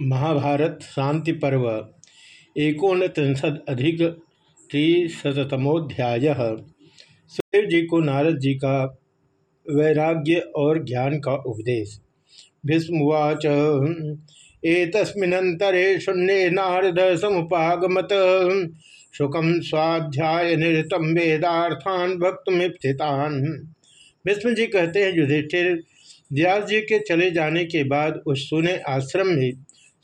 महाभारत शांति पर्व एकोन त्रिशद अधिक त्रिशतमोध्याय सुखदेव जी को नारद जी का वैराग्य और ज्ञान का उपदेश। भीष्मवाच एतस्मिनंतरे शून्य नारद समुपागमत। सुखम स्वाध्याय निरतम वेदार्थान भक्त भक्तमिप्थितान भीष्म जी कहते हैं, युधिष्ठिर, व्यास जी के चले जाने के बाद उस सुने आश्रम में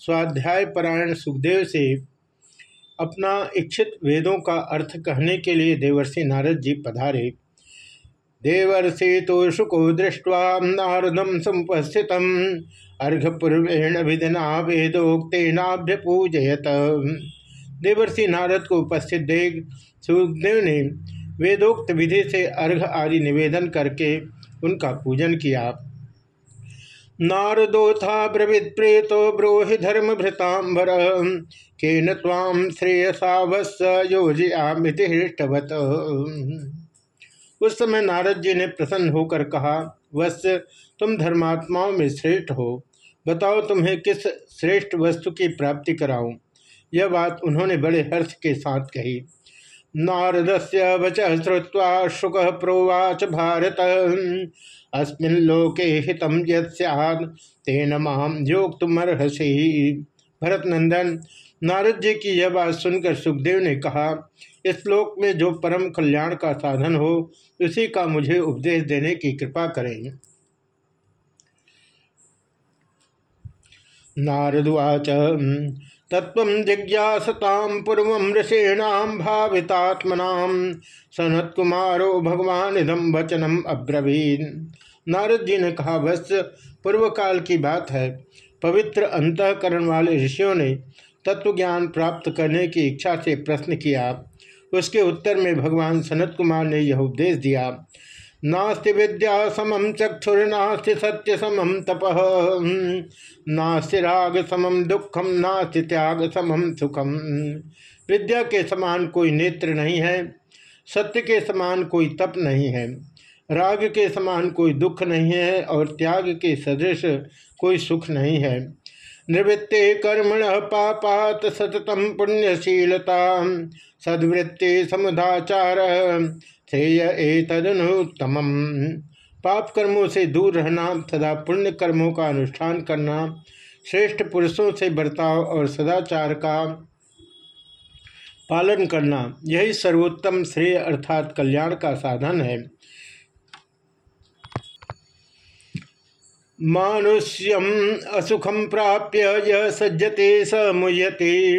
स्वाध्याय परायण सुखदेव से अपना इच्छित वेदों का अर्थ कहने के लिए देवर्षि नारद जी पधारे। देवर्षि तो शुको दृष्टवा नारदम समुपस्थित अर्घपूर्वेण विधिना वेदोक्तेनाभ्य पूजयत। देवर्षि नारद को उपस्थित देख सुखदेव ने वेदोक्त विधि से अर्घ आदि निवेदन करके उनका पूजन किया। नारदोथा ब्रवीद प्रेतो ब्रोहि धर्म भृतांबर केन ताम श्रेयसा वत्स योजयामिति हृष्टवत। उस समय नारद जी ने प्रसन्न होकर कहा, वत्स, तुम धर्मात्माओं में श्रेष्ठ हो। बताओ तुम्हें किस श्रेष्ठ वस्तु की प्राप्ति कराऊं? यह बात उन्होंने बड़े हर्ष के साथ कही। नारद से वच श्रुवा शुक प्रोवाच भारत। अस्मिनलोके हितम यद तेन भरत नंदन नारद जी की यह बात सुनकर सुखदेव ने कहा, इस श्लोक में जो परम कल्याण का साधन हो, उसी का मुझे उपदेश देने की कृपा करें। नारदवाच तत्व जिज्ञासता पूर्व ऋषीणाम भावितात्मना सनत कुमारो भगवान वचनम अब्रवीन। नारद जी ने कहा, बस पूर्व काल की बात है। पवित्र अंतकरण वाले ऋषियों ने तत्व ज्ञान प्राप्त करने की इच्छा से प्रश्न किया। उसके उत्तर में भगवान सनत कुमार ने यह उपदेश दिया नास्ति विद्या समम चक्षुर्नास्ति सत्य समम तप। नास्ति राग समम दुखम नास्ति त्याग समम सुखम विद्या के समान कोई नेत्र नहीं है, सत्य के समान कोई तप नहीं है, राग के समान कोई दुख नहीं है और त्याग के सदृश कोई सुख नहीं है। निवृत्ति कर्मण पापात सततम पुण्यशीलता। सद्वृत्ति समुदाचार, श्रेय ए तदनुत्तम पाप कर्मों से दूर रहना तथा पुण्य कर्मों का अनुष्ठान करना, श्रेष्ठ पुरुषों से बर्ताव और सदाचार का पालन करना, यही सर्वोत्तम श्रेय अर्थात कल्याण का साधन है। मानुष्यम असुखम प्राप्य य सज्जते स मुयते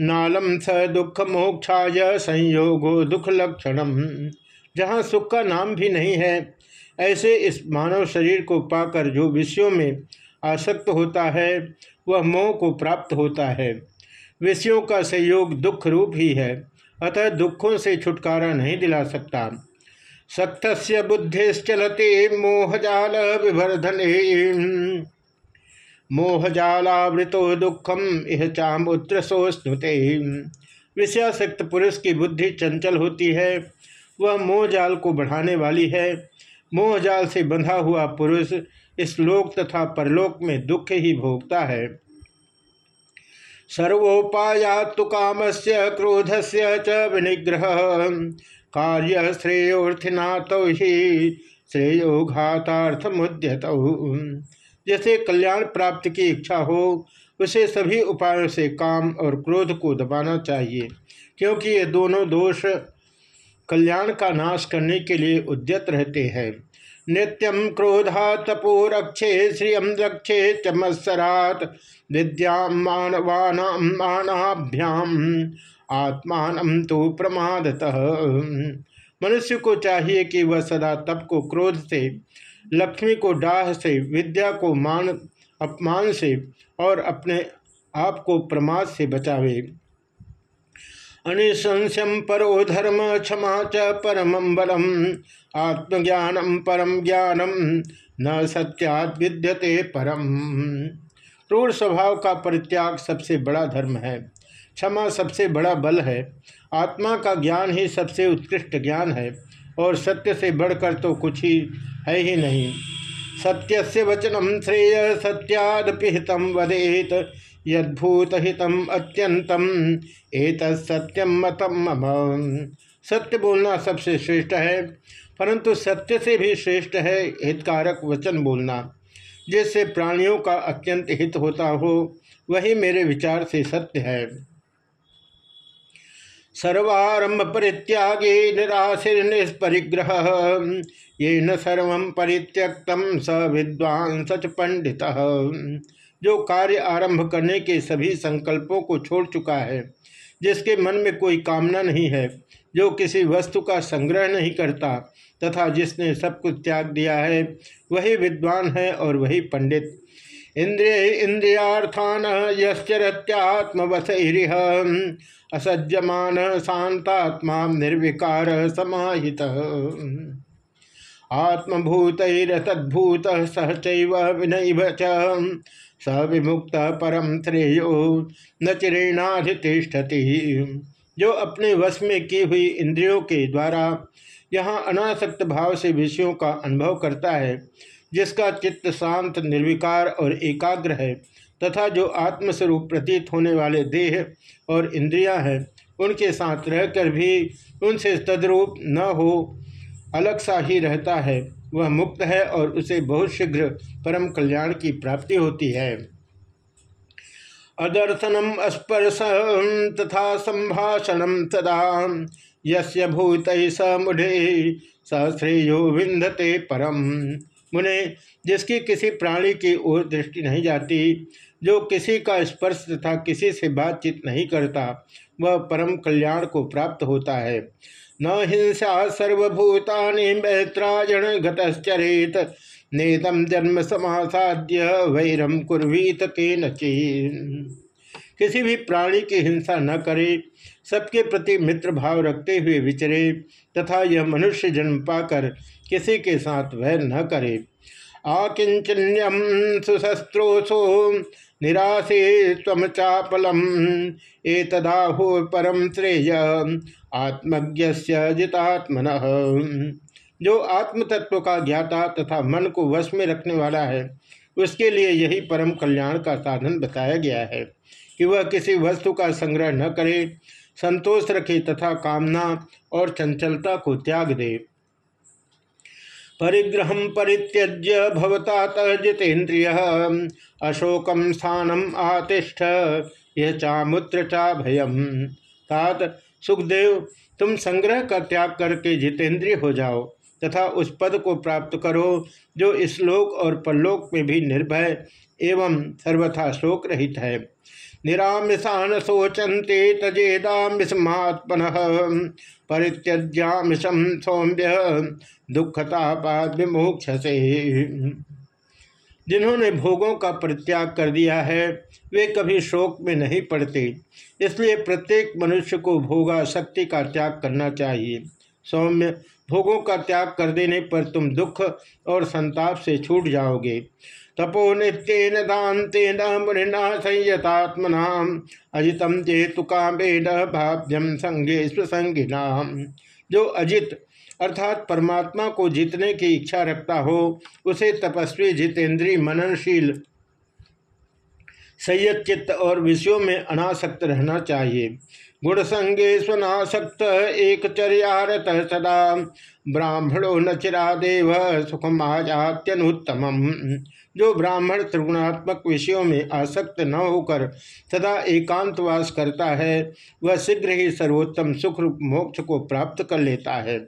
नालम स दुख मोक्षाय संयोगो दुख लक्षणम जहाँ सुख का नाम भी नहीं है, ऐसे इस मानव शरीर को पाकर जो विषयों में आसक्त होता है, वह मोह को प्राप्त होता है। विषयों का संयोग दुख रूप ही है, अतः दुखों से छुटकारा नहीं दिला सकता। सक्त बुद्धिश्चलते मोहजाल विवर्धन। मोहजालावृतो दुखम, इह चामुत्र सोस्नुते विषयासक्त पुरुष की बुद्धि चंचल होती है, वह मोहजाल को बढ़ाने वाली है। मोहजाल से बंधा हुआ पुरुष इस लोक तथा परलोक में दुख ही भोगता है। सर्वोपाया तो काम से क्रोध से च विनिग्रह। कार्य श्रेयोर्थिना तो ही श्रेयो घातार्थ मुद्यत जैसे कल्याण प्राप्ति की इच्छा हो, उसे सभी उपायों से काम और क्रोध को दबाना चाहिए, क्योंकि ये दोनों दोष कल्याण का नाश करने के लिए उद्यत रहते हैं। नित्यम क्रोधा तपो रक्षे श्रियम रक्षे चमत्सरात विद्या मानवानाभ्याम आत्मान तो प्रमादतः। मनुष्य को चाहिए कि वह सदा तप को क्रोध से, लक्ष्मी को डाह से, विद्या को मान, अपमान से और अपने आप को प्रमाद से बचावे। अनिशंस्यम परो धर्म क्षमा च परम बलम आत्मज्ञानम परम ज्ञानम न सत्यात विद्यते परम। क्रूर स्वभाव का परित्याग सबसे बड़ा धर्म है। क्षमा सबसे बड़ा बल है, आत्मा का ज्ञान ही सबसे उत्कृष्ट ज्ञान है, और सत्य से बढ़कर तो कुछ ही है ही नहीं। सत्य से वचनम श्रेय सत्यादपिहितम वदेत यदूत हितम अत्यंतम एक सत्यम मतम सत्य बोलना सबसे श्रेष्ठ है, परंतु सत्य से भी श्रेष्ठ है हितकारक वचन बोलना। जिससे प्राणियों का अत्यंत हित होता हो, वही मेरे विचार से सत्य है। सर्वारंभ परित्यागे निराशिर निष्परिग्रह ये न सर्व परित्यक्तम स विद्वान सच पंडित। जो कार्य आरंभ करने के सभी संकल्पों को छोड़ चुका है, जिसके मन में कोई कामना नहीं है, जो किसी वस्तु का संग्रह नहीं करता, तथा जिसने सब कुछ त्याग दिया है, वही विद्वान है और वही पंडित। इंद्रिय इंद्रियार्थान यश्चरत्यात्मवसरिह। असज्जमान शांतात्मा निर्विकार समाहित। आत्मभूतरतद्भूत सहच विनय स विमुक्त परम श्रेयो न चिरेणाधितिष्ठति। जो अपने वश में की हुई इंद्रियों के द्वारा यहाँ अनासक्त भाव से विषयों का अनुभव करता है जिसका चित्त शांत, निर्विकार और एकाग्र है, तथा जो आत्मस्वरूप प्रतीत होने वाले देह और इंद्रियाँ हैं, उनके साथ रहकर भी उनसे तद्रूप न हो, अलग सा ही रहता है। वह मुक्त है और उसे बहुत शीघ्र परम कल्याण की प्राप्ति होती है। अदर्शनम स्पर्श तथा संभाषणम सदा यस्य भूत स मुढ़े श्रेयो विंदते परम। मुने, जिसकी किसी प्राणी की ओर दृष्टि नहीं जाती, जो किसी का स्पर्श तथा किसी से बातचीत नहीं करता, वह परम कल्याण को प्राप्त होता है। न हिंसा सर्वभूतानि मैत्रायण घतश्चरेत नेतम जन्म समासाद्य वैरम कुर्वीत के किसी भी प्राणी की हिंसा न करे, सबके प्रति मित्र भाव रखते हुए विचरे, तथा यह मनुष्य जन्म पाकर किसी के साथ वैर न करे। आकिंचन्यम सुशस्त्रोसो निराशे तम चापलम। एतदाहो परम श्रेय आत्मज्ञ जितात्मन। जो आत्म तत्व का ज्ञाता तथा मन को वश में रखने वाला है, उसके लिए यही परम कल्याण का साधन बताया गया है कि वह किसी वस्तु का संग्रह न करे, संतोष रखे तथा कामना और चंचलता को त्याग दे। परिग्रह परित्यज्य भवता जितेन्द्रिय। अशोकम स्थानम आतिष्ठ यह चामुत्र चा भयम तात, सुखदेव, तुम संग्रह का त्याग करके जितेंद्रिय हो जाओ, तथा उस पद को प्राप्त करो, जो इस लोक और परलोक में भी निर्भय एवं सर्वथा शोक रहित है। निरामिषान शोचंते तजेदामिषमात्मन। परित्यज्यामिषम सौम्य दुखतापाद विमोक्ष से जिन्होंने भोगों का परित्याग कर दिया है, वे कभी शोक में नहीं पड़ते। इसलिए प्रत्येक मनुष्य को भोगा शक्ति का त्याग करना चाहिए। सौम्य, भोगों का त्याग कर देने पर तुम दुख और संताप से छूट जाओगे। तपो नित्यन दातेन मुनिना संयतात्मना अजितम चेतु कामेन भाव्यम संगे स्वसंगिनाम। जो अजित अर्थात परमात्मा को जीतने की इच्छा रखता हो, उसे तपस्वी जितेंद्रीय मननशील, संयत चित्त और विषयों में अनासक्त रहना चाहिए। गुण संगे स्वनासक्त एक चर्यारत सदा। ब्राह्मणो न चिरादेव सुखम आजात्यनुत्तम जो ब्राह्मण त्रिगुणात्मक विषयों में आसक्त न होकर सदा एकांतवास करता है, वह शीघ्र ही सर्वोत्तम सुख मोक्ष को प्राप्त कर लेता है।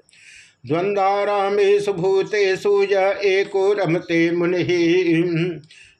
द्वंद्वारामेशु भूतेषु एको रमते मुनि।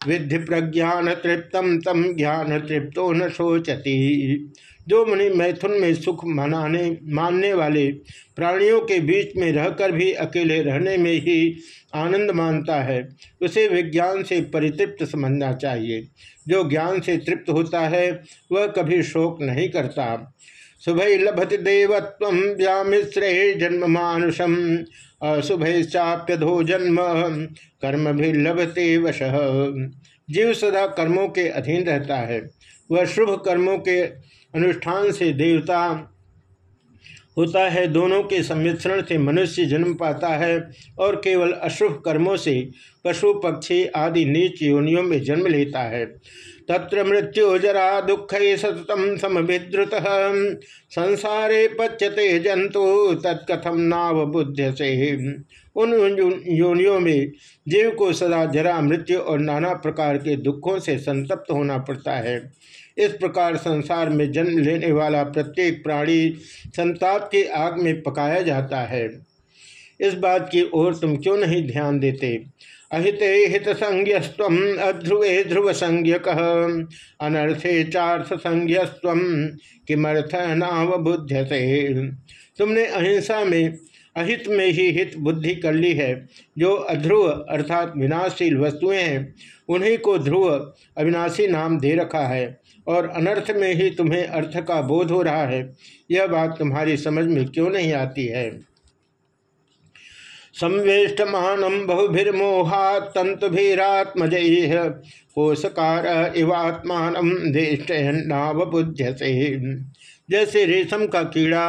विधि प्रज्ञान तृप्तम तम ज्ञान तृप्तो न शोचती। जो मुनि मैथुन में सुख मनाने, मानने वाले प्राणियों के बीच में रहकर भी अकेले रहने में ही आनंद मानता है। उसे विज्ञान से परितृप्त समझना चाहिए। जो ज्ञान से तृप्त होता है, वह कभी शोक नहीं करता। शुभ लभत देवत्व व्यामिश्रे जन्म मानुषम अशुभ चाप्यधो जन्म कर्म भी लभते वश जीव सदा कर्मों के अधीन रहता है। वह शुभ कर्मों के अनुष्ठान से देवता होता है, दोनों के सम्मिश्रण से मनुष्य जन्म पाता है और केवल अशुभ कर्मों से पशु, पक्षी आदि नीच योनियों में जन्म लेता है। तत्र मृत्यु जरा दुख सततम समभिद्रुत संसारे पच्यते जंतु तत्कथम नाव बुद्ध से उन योनियों में जीव को सदा जरा मृत्यु और नाना प्रकार के दुखों से संतप्त होना पड़ता है। इस प्रकार संसार में जन्म लेने वाला प्रत्येक प्राणी संताप की आग में पकाया जाता है। इस बात की ओर तुम क्यों नहीं ध्यान देते? अहिते हित संज्ञस्व अध्रुवे ध्रुव संज्ञक अनर्थे चार्थ संज्ञस्व किमर्थ नावबुद्ध से तुमने अहिंसा में अहित में ही हित बुद्धि कर ली है। जो अध्रुव अर्थात विनाशील वस्तुएँ हैं, उन्हीं को ध्रुव अविनाशी नाम दे रखा है और अनर्थ में ही तुम्हें अर्थ का बोध हो रहा है। यह बात तुम्हारी समझ में क्यों नहीं आती है? संवेष्टमानम बहुभिर्मोहा तंतुभिरात्मज कोशकार इवात्मान से जैसे रेशम का कीड़ा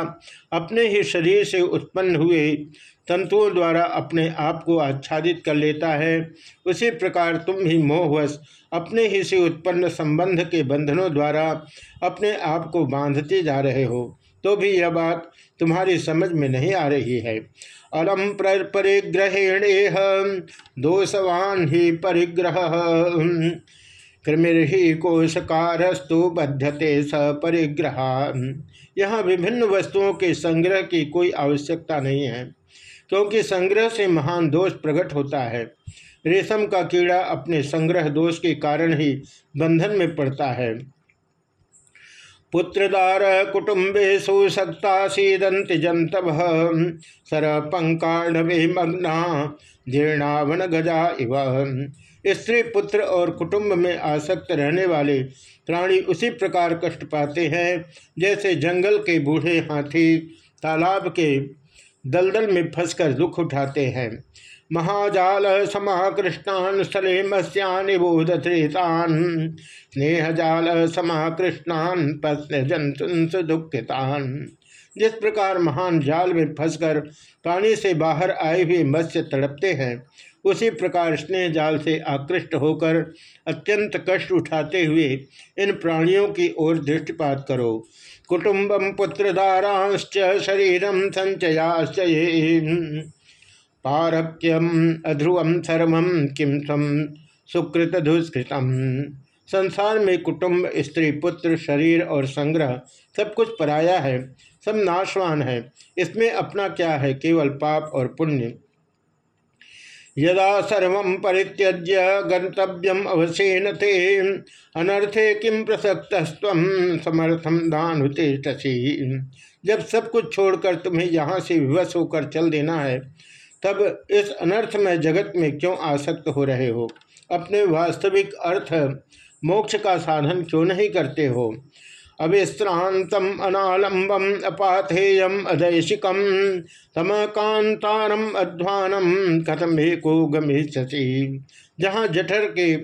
अपने ही शरीर से उत्पन्न हुए तंतुओं द्वारा अपने आप को आच्छादित कर लेता है। उसी प्रकार तुम ही मोहवश अपने ही से उत्पन्न संबंध के बंधनों द्वारा अपने आप को बांधते जा रहे हो तो भी यह बात तुम्हारी समझ में नहीं आ रही है। अलम परिग्रहेण दोषवान ही परिग्रह। कृमिर्हि कोशकारस्तु बध्यते स परिग्रह यहाँ विभिन्न वस्तुओं के संग्रह की कोई आवश्यकता नहीं है, क्योंकि संग्रह से महान दोष प्रकट होता है। रेशम का कीड़ा अपने संग्रह दोष के कारण ही बंधन में पड़ता है। पुत्रदार कुटुम्बेशु सक्ता सीदंत जंतव सर पंकाणवे मग्ना जीर्णावन गजा इव। स्त्री पुत्र और कुटुंब में आसक्त रहने वाले प्राणी उसी प्रकार कष्ट पाते हैं, जैसे जंगल के बूढ़े हाथी तालाब के दलदल में फंसकर दुख उठाते हैं। महाजाल समाकृष्णान स्थले मत्स्यान बोधत्रेतान स्नेह जाल समाकृष्णान पत्न जंतुंस दुखितान। जिस प्रकार महान जाल में फंसकर पानी से बाहर आए हुए मत्स्य तड़पते हैं उसी प्रकार स्नेह जाल से आकृष्ट होकर अत्यंत कष्ट उठाते हुए इन प्राणियों की ओर दृष्टिपात करो। कुटुंबम पुत्रधाराश्च शरीरम संचयाश्च पारक्यम अध्रुवम सर्वम किम सम सुकृत दुष्कृतम संसार में कुटुंब, स्त्री, पुत्र, शरीर और संग्रह सब कुछ पराया है, सब नाशवान है। इसमें अपना क्या है? केवल पाप और पुण्य। यदा सर्व परित्यज्य गंतव्यम अवशेन थे अनर्थे किम प्रसक्त समर्थम दान जब सब कुछ छोड़कर तुम्हें यहाँ से विवश होकर चल देना है, तब इस अनर्थ में जगत में क्यों आसक्त हो रहे हो? अपने वास्तविक अर्थ मोक्ष का साधन क्यों नहीं करते हो? अविश्रांतम अनालंबम अपाथेयम अदैशिकम तम कांतारम अध्वानम कथम को गमिष्यति जहाँ जठर के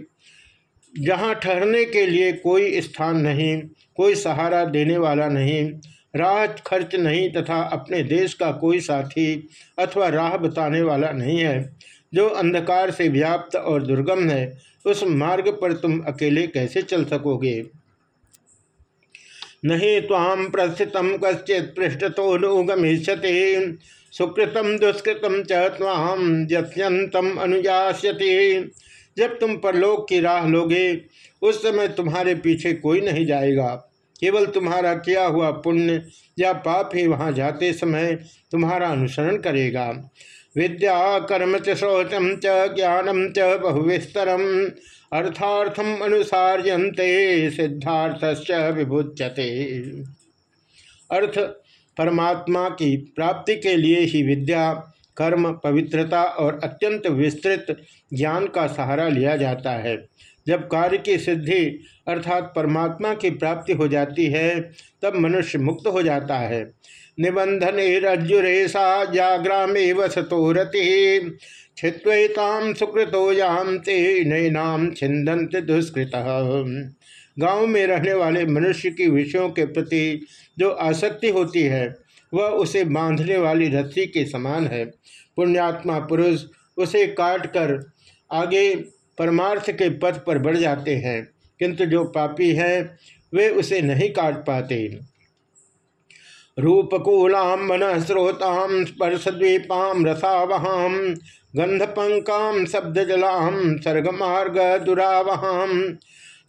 जहाँ ठहरने के लिए कोई स्थान नहीं, कोई सहारा देने वाला नहीं राह खर्च नहीं तथा अपने देश का कोई साथी अथवा राह बताने वाला नहीं है, जो अंधकार से व्याप्त और दुर्गम है, उस मार्ग पर तुम अकेले कैसे चल सकोगे? नहीं ताम प्रस्थित कश्चित पृष्ठ तो गमिष्यति सुकृतम दुष्कृतम चाम जत्यंतम अनुयास्यति जब तुम परलोक की राह लोगे, उस समय तुम्हारे पीछे कोई नहीं जाएगा। केवल तुम्हारा किया हुआ पुण्य या पाप ही वहाँ जाते समय तुम्हारा अनुसरण करेगा। विद्या कर्म च शौचम च ज्ञानम च बहुविस्तरम। अर्थार्थम अनुसार्यन्ते सिद्धार्थ विभुच्यते अर्थ, परमात्मा की प्राप्ति के लिए ही विद्या, कर्म, पवित्रता और अत्यंत विस्तृत ज्ञान का सहारा लिया जाता है। जब कार्य की सिद्धि अर्थात परमात्मा की प्राप्ति हो जाती है, तब मनुष्य मुक्त हो जाता है। निबंधन रज्जुरेशा जाग्रामे वसतो रति। छित्वताम सुकृतो यामते नैनाम छिंदंत दुष्कृत। गाँव में रहने वाले मनुष्य की विषयों के प्रति जो आसक्ति होती है, वह उसे बांधने वाली रस्सी के समान है। पुण्यात्मा पुरुष उसे काट कर आगे परमार्थ के पथ पर बढ़ जाते हैं, किंतु जो पापी हैं, वे उसे नहीं काट पाते। रूपकूलाम मन स्रोताम स्पर्शद्वीपाम रसावहाम गंधपंकाम शब्दजलाम सर्गमार्ग दुरावहाम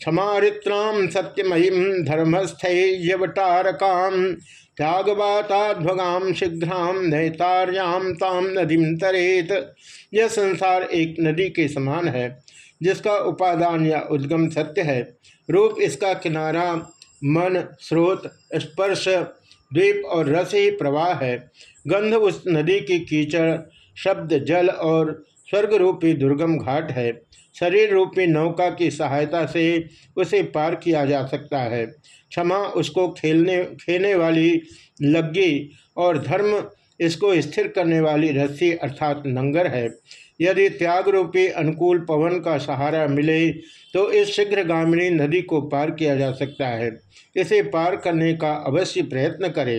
क्षमारित्राम सत्यमयीम धर्मस्थैयवटारकाम त्यागवाताध्वगाम शीघ्राम नैतार्याम ताम नदीम तरेत। यह संसार एक नदी के समान है, जिसका उपादान या उद्गम सत्य है। रूप इसका किनारा, मन, स्रोत, स्पर्श, द्वीप और रस ही प्रवाह है। गंध उस नदी की कीचड़ शब्द जल और स्वर्ग रूपी दुर्गम घाट है। शरीर रूपी नौका की सहायता से उसे पार किया जा सकता है। क्षमा उसको खेलने, खेने वाली लग्गी और धर्म इसको स्थिर करने वाली रस्सी अर्थात नंगर है। यदि त्याग रूपी अनुकूल पवन का सहारा मिले तो इस शीघ्रगामिनी नदी को पार किया जा सकता है। इसे पार करने का अवश्य प्रयत्न करे।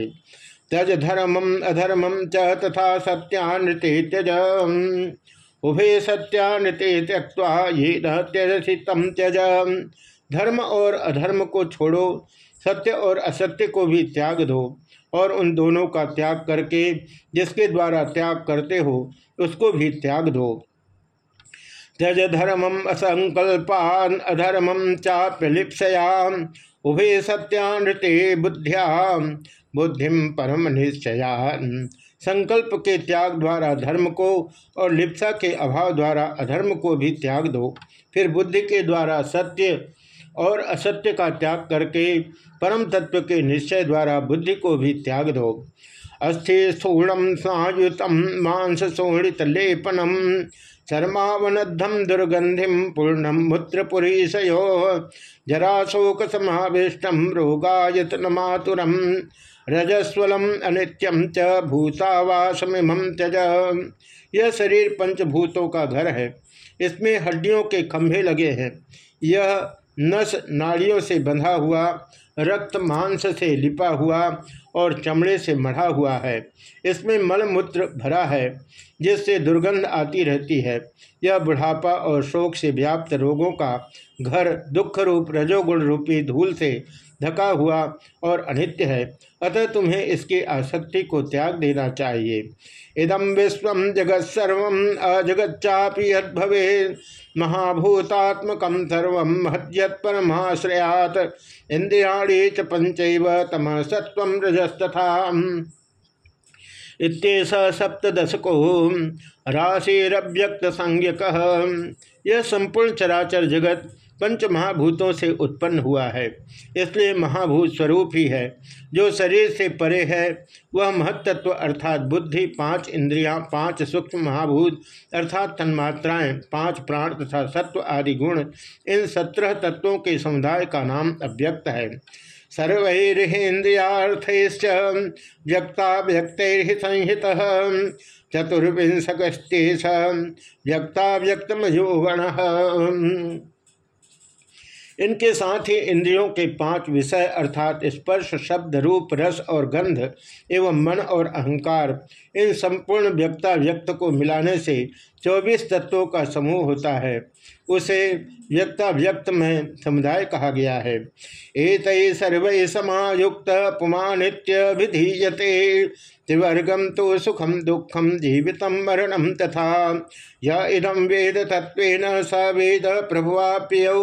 त्यज धर्मम अधर्मम च तथा सत्यानृते त्यज उभे सत्यानृते त्यक्वा ये न त्यजसी तम त्यज। धर्म और अधर्म को छोड़ो, सत्य और असत्य को भी त्याग दो, और उन दोनों का त्याग करके जिसके द्वारा त्याग करते हो, उसको भी त्याग दो। त्यज धर्मम असंकल्पान अधर्मम चाप्यलिप्सया उभे सत्यानृते बुद्धिया बुद्धिम परम निश्चया संकल्प के त्याग द्वारा धर्म को और लिप्सा के अभाव द्वारा अधर्म को भी त्याग दो। फिर बुद्धि के द्वारा सत्य और असत्य का त्याग करके परम तत्व के निश्चय द्वारा बुद्धि को भी त्याग दो। अस्थि स्थूणम सायुत मांस सोहृत लेपनम चरमावनद्धम दुर्गंधिम पूर्णम मूत्रपुरीशयो जराशोक समाविष्टम रोगायतन मातुरम रजस्वलम अनित्यम च भूतावासमिम त्यज। यह शरीर पंचभूतों का घर है। इसमें हड्डियों के खंभे लगे हैं। यह नस नाड़ियों से बंधा हुआ, रक्त मांस से लिपा हुआ और चमड़े से मढ़ा हुआ है। इसमें मलमूत्र भरा है, जिससे दुर्गंध आती रहती है। यह बुढ़ापा और शोक से व्याप्त रोगों का घर दुख रूप रजोगुण रूपी धूल से ढका हुआ और अनित्य है। अतः तुम्हें इसकी आसक्ति को त्याग देना चाहिए। इदम विश्व जगत सर्व अजगच्चापि यदे महाभूतात्मक सर्व महत्यत परमाश्रयात। इंद्रियाणी च पंचैव तम सत्व रजस्तथा इत्येष सप्तशको राशिरव्यक्त संज्ञक यह संपूर्ण चराचर जगत पंच महाभूतों से उत्पन्न हुआ है। इसलिए महाभूत स्वरूप ही है। जो शरीर से परे है वह महत्त्व अर्थात बुद्धि पाँच इंद्रियाँ, पाँच सूक्ष्म महाभूत अर्थात तन्मात्राएँ पाँच प्राण तथा सत्व आदि गुण इन सत्रह तत्वों के समुदाय का नाम अव्यक्त है। सर्वैरिंद्रियार्थ व्यक्ता व्यक्त संहित चतुर्विंशकस्ते व्यक्ता व्यक्तमयोगण इनके साथ ही इंद्रियों के पाँच विषय अर्थात स्पर्श, शब्द, रूप, रस और गंध एवं मन और अहंकार, इन संपूर्ण व्यक्ता व्यक्त को मिलाने से चौबीस तत्वों का समूह होता है। उसे व्यक्ता व्यक्त में समुदाय कहा गया है। एक सर्व समायुक्त पुमानित्य विधीयते। त्रिवर्गम तो सुखम दुखम जीवित मरणम तथा। या इदम वेद तत्व स वेद प्रभुआप्य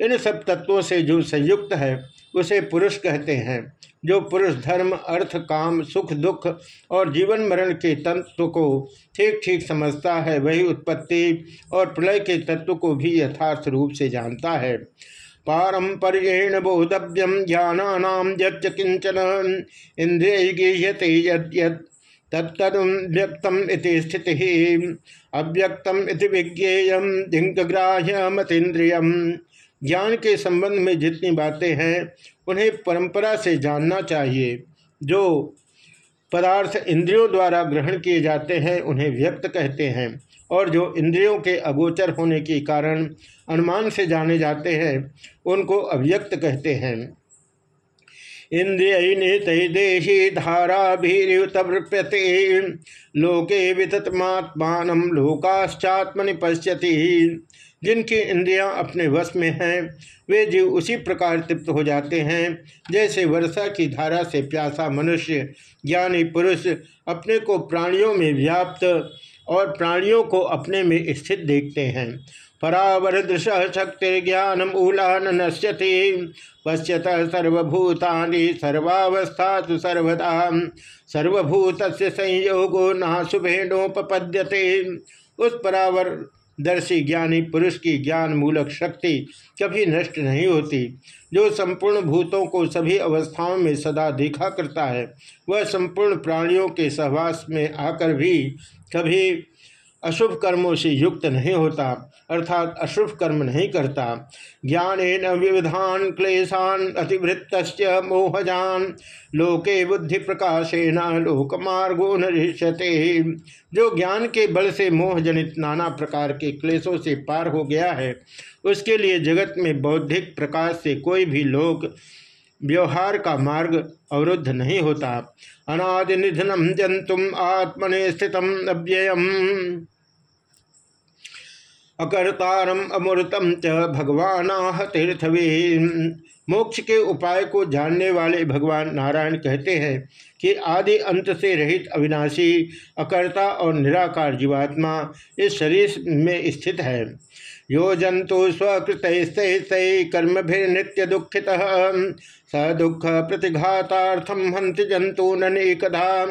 इन सब तत्वों से जो संयुक्त है, उसे पुरुष कहते हैं, जो पुरुष धर्म, अर्थ, काम, सुख, दुख और जीवन मरण के तत्व को ठीक ठीक समझता है, वही उत्पत्ति और प्रलय के तत्व को भी यथार्थ रूप से जानता है। पारंपर्येण बोधव्यम ज्ञानानाम यच्च किंचन इंद्रिय गीयते यद तत्तम इति स्थिति, अव्यक्तम इति विज्ञेयम धिंग्राह्य ज्ञान के संबंध में जितनी बातें हैं, उन्हें परंपरा से जानना चाहिए। जो पदार्थ इंद्रियों द्वारा ग्रहण किए जाते हैं, उन्हें व्यक्त कहते हैं। और जो इंद्रियों के अगोचर होने के कारण अनुमान से जाने जाते हैं, उनको अव्यक्त कहते हैं। इंद्रिय नीत देही धाराभितवृप्यते लोके विततमात्मान लोकाश्चात्मनि पश्यति। जिनकी इंद्रियाँ अपने वश में हैं, वे जीव उसी प्रकार तृप्त हो जाते हैं, जैसे वर्षा की धारा से प्यासा मनुष्य, ज्ञानी पुरुष, अपने को प्राणियों में व्याप्त और प्राणियों को अपने में स्थित देखते हैं। परावरदृश शक्ति ज्ञान मूलान नश्यति पश्यत सर्वभूतानि सर्वावस्था तो सर्वदा। सर्वभूत संयोगो ना शुभेणोपद्यते उस परावर दर्शी ज्ञानी पुरुष की ज्ञान मूलक शक्ति कभी नष्ट नहीं होती। जो संपूर्ण भूतों को सभी अवस्थाओं में सदा देखा करता है, वह संपूर्ण प्राणियों के सहवास में आकर भी कभी अशुभ कर्मों से युक्त नहीं होता, अर्थात अशुभ कर्म नहीं करता। ज्ञान विविधान क्लेशान अतिवृत्त मोहजान, लोके बुद्धि प्रकाशेन लोकमार्गो नृष्यते जो ज्ञान के बल से मोहजनित नाना प्रकार के क्लेशों से पार हो गया है, उसके लिए जगत में बौद्धिक प्रकाश से कोई भी लोक व्यवहार का मार्ग अवरुद्ध नहीं होता। अनादि निधनम जंतुम आत्मने स्थितम अव्ययम। अकर्तारम अमृतम च भगवान तीर्थवे। मोक्ष के उपाय को जानने वाले भगवान नारायण कहते हैं कि आदि अंत से रहित अविनाशी, अकर्ता और निराकार जीवात्मा इस शरीर में स्थित है। यो जंतु स्वकृत कर्म भी नित्य दुखित स दुख प्रतिघातार्थम हंत जंतु ननेकधा।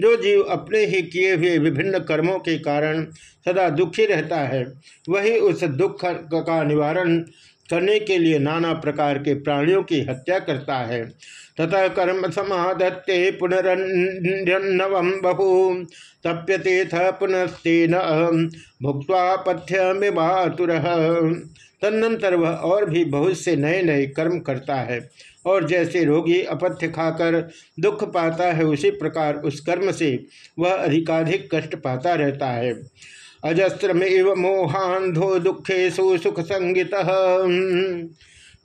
जो जीव अपने ही किए हुए विभिन्न कर्मों के कारण सदा दुखी रहता है, वही उस दुख का निवारण करने के लिए नाना प्रकार के प्राणियों की हत्या करता है। तथा कर्म समाधत्ते पुनरन्नवम बहु। तप्यते थ पुनस्तेन भुक्वा पथ्यमिवातुर तदनंतर वह और भी बहुत से नए नए कर्म करता है। और जैसे रोगी अपथ्य खाकर दुख पाता है, उसी प्रकार उस कर्म से वह अधिकाधिक कष्ट पाता रहता है। अजस्त्रमेव मोहांधो दुखेशु सुख संगित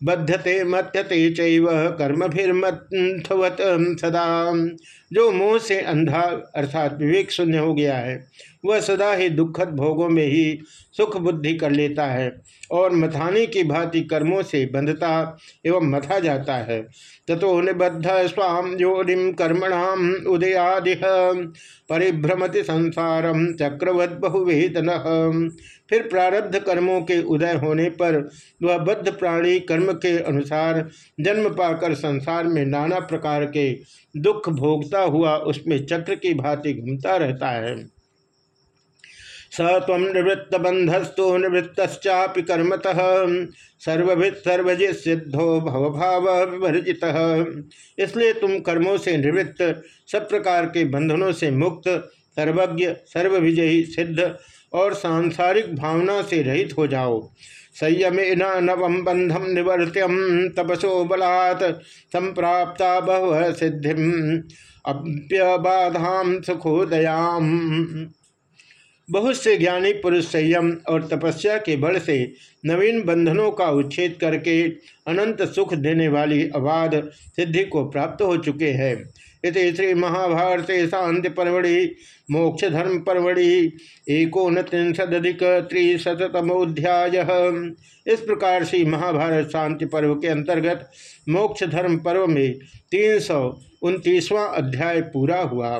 बध्यते मत्यते चैव कर्मभिर्मथवत सदा। जो मोह से अंधा अर्थात विवेक शून्य हो गया है, वह सदा ही दुखद भोगों में ही सुख बुद्धि कर लेता है और मथाने की भांति कर्मों से बंधता एवं मथा जाता है। तथो निबद्ध स्वाम योनिम कर्मणाम उदयादि परिभ्रमति संसारम चक्रवत बहुवेदन फिर प्रारब्ध कर्मों के उदय होने पर वह बद्ध प्राणी कर्म के अनुसार जन्म पाकर संसार में नाना प्रकार के दुख भोगता हुआ उसमें चक्र की भांति घूमता रहता है। स तम निवृत्त बंधस्तु निवृत्तश्चापि कर्मतः। सर्वभित सर्वजित सिद्धो भवभाव विवर्जित इसलिए तुम कर्मों से निवृत्त, सब प्रकार के बंधनों से मुक्त सर्वज्ञ, सर्वविजयी, सिद्ध और सांसारिक भावना से रहित हो जाओ। संयमे नवम बंधम निवर्त्यम, तपसो बलात् संप्राप्ता बहु सिद्धि अप्यबाधाम सुखोदयाम। बहुत से ज्ञानी पुरुष संयम और तपस्या के बल से नवीन बंधनों का उच्छेद करके अनंत सुख देने वाली अबाध सिद्धि को प्राप्त हो चुके हैं। इस श्री महाभारते शांति परवड़ी मोक्ष धर्म परवड़ी एकोन त्रिशदिक त्रिशतमोध्याय इस प्रकार से महाभारत शांति पर्व के अंतर्गत मोक्ष धर्म पर्व में तीन सौ अध्याय पूरा हुआ।